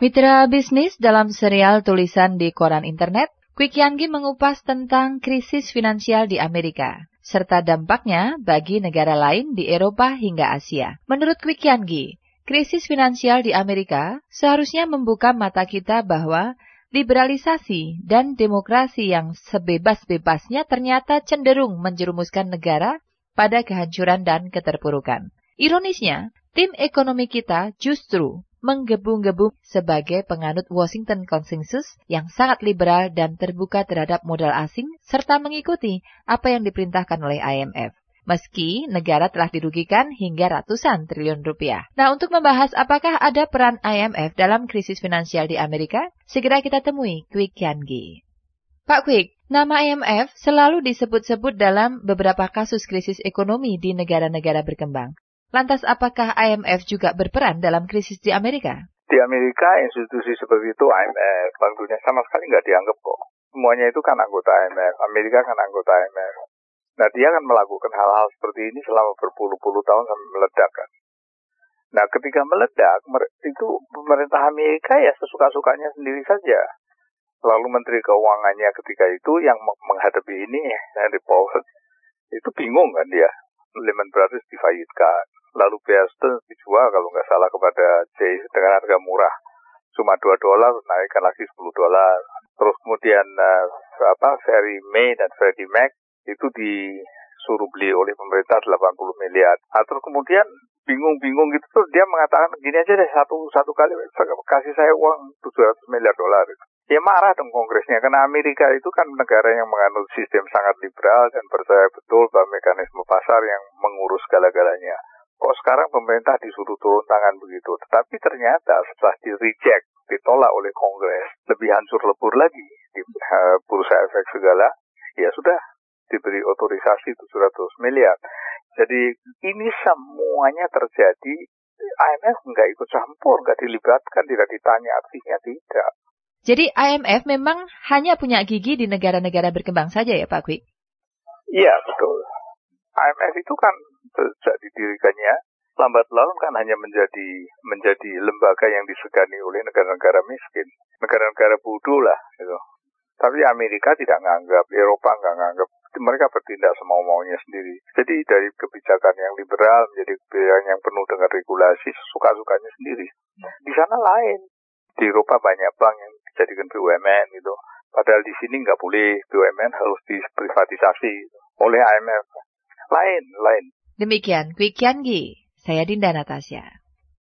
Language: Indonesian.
Mitra bisnis dalam serial tulisan di koran internet, Quick Yanggi mengupas tentang krisis finansial di Amerika, serta dampaknya bagi negara lain di Eropa hingga Asia. Menurut Quick Yanggi, krisis finansial di Amerika seharusnya membuka mata kita bahwa liberalisasi dan demokrasi yang sebebas-bebasnya ternyata cenderung menjerumuskan negara pada kehancuran dan keterpurukan. Ironisnya, tim ekonomi kita justru menggebu-gebu sebagai penganut Washington Consensus yang sangat liberal dan terbuka terhadap modal asing serta mengikuti apa yang diperintahkan oleh IMF. Meski negara telah dirugikan hingga ratusan triliun rupiah. Nah, untuk membahas apakah ada peran IMF dalam krisis finansial di Amerika, segera kita temui Quick Yangi. Pak Quick, nama IMF selalu disebut-sebut dalam beberapa kasus krisis ekonomi di negara-negara berkembang. Lantas apakah IMF juga berperan dalam krisis di Amerika? Di Amerika institusi seperti itu IMF, Bank sama sekali nggak dianggap kok. Semuanya itu kan anggota IMF, Amerika kan anggota IMF. Nah dia akan melakukan hal-hal seperti ini selama berpuluh-puluh tahun sampai meledak kan. Nah ketika meledak, itu pemerintah Amerika ya sesuka-sukanya sendiri saja. Lalu Menteri Keuangannya ketika itu yang menghadapi ini, Henry Paulson, itu bingung kan dia. Lehman Brothers difayitkan lalu Bearston dijual kalau nggak salah kepada Chase dengan harga murah. Cuma 2 dolar naikkan lagi 10 dolar. Terus kemudian uh, apa Ferry May dan Freddie Mac itu disuruh beli oleh pemerintah 80 miliar. Nah, terus kemudian bingung-bingung gitu. Terus dia mengatakan gini aja deh satu satu kali kasih saya uang 700 miliar dolar gitu. Ya marah dong kongresnya karena Amerika itu kan negara yang menganut sistem sangat liberal dan percaya betul bahwa mekanisme pasar yang mengurus segala-galanya kok sekarang pemerintah disuruh turun tangan begitu. Tetapi ternyata setelah di reject, ditolak oleh Kongres, lebih hancur lebur lagi di uh, bursa efek segala, ya sudah diberi otorisasi 700 miliar. Jadi ini semuanya terjadi, IMF nggak ikut campur, nggak dilibatkan, tidak ditanya, artinya tidak. Jadi IMF memang hanya punya gigi di negara-negara berkembang saja ya Pak Kwik? Iya, betul. IMF itu kan sejak didirikannya lambat laun kan hanya menjadi menjadi lembaga yang disegani oleh negara-negara miskin, negara-negara bodoh lah gitu. Tapi Amerika tidak menganggap, Eropa nggak menganggap, mereka bertindak semau maunya sendiri. Jadi dari kebijakan yang liberal menjadi kebijakan yang penuh dengan regulasi, suka-sukanya sendiri. Di sana lain. Di Eropa banyak bank yang dijadikan BUMN gitu. Padahal di sini nggak boleh BUMN harus diprivatisasi gitu, oleh IMF. Lain, lain. Demikian Quick Yangi, saya Dinda Natasha.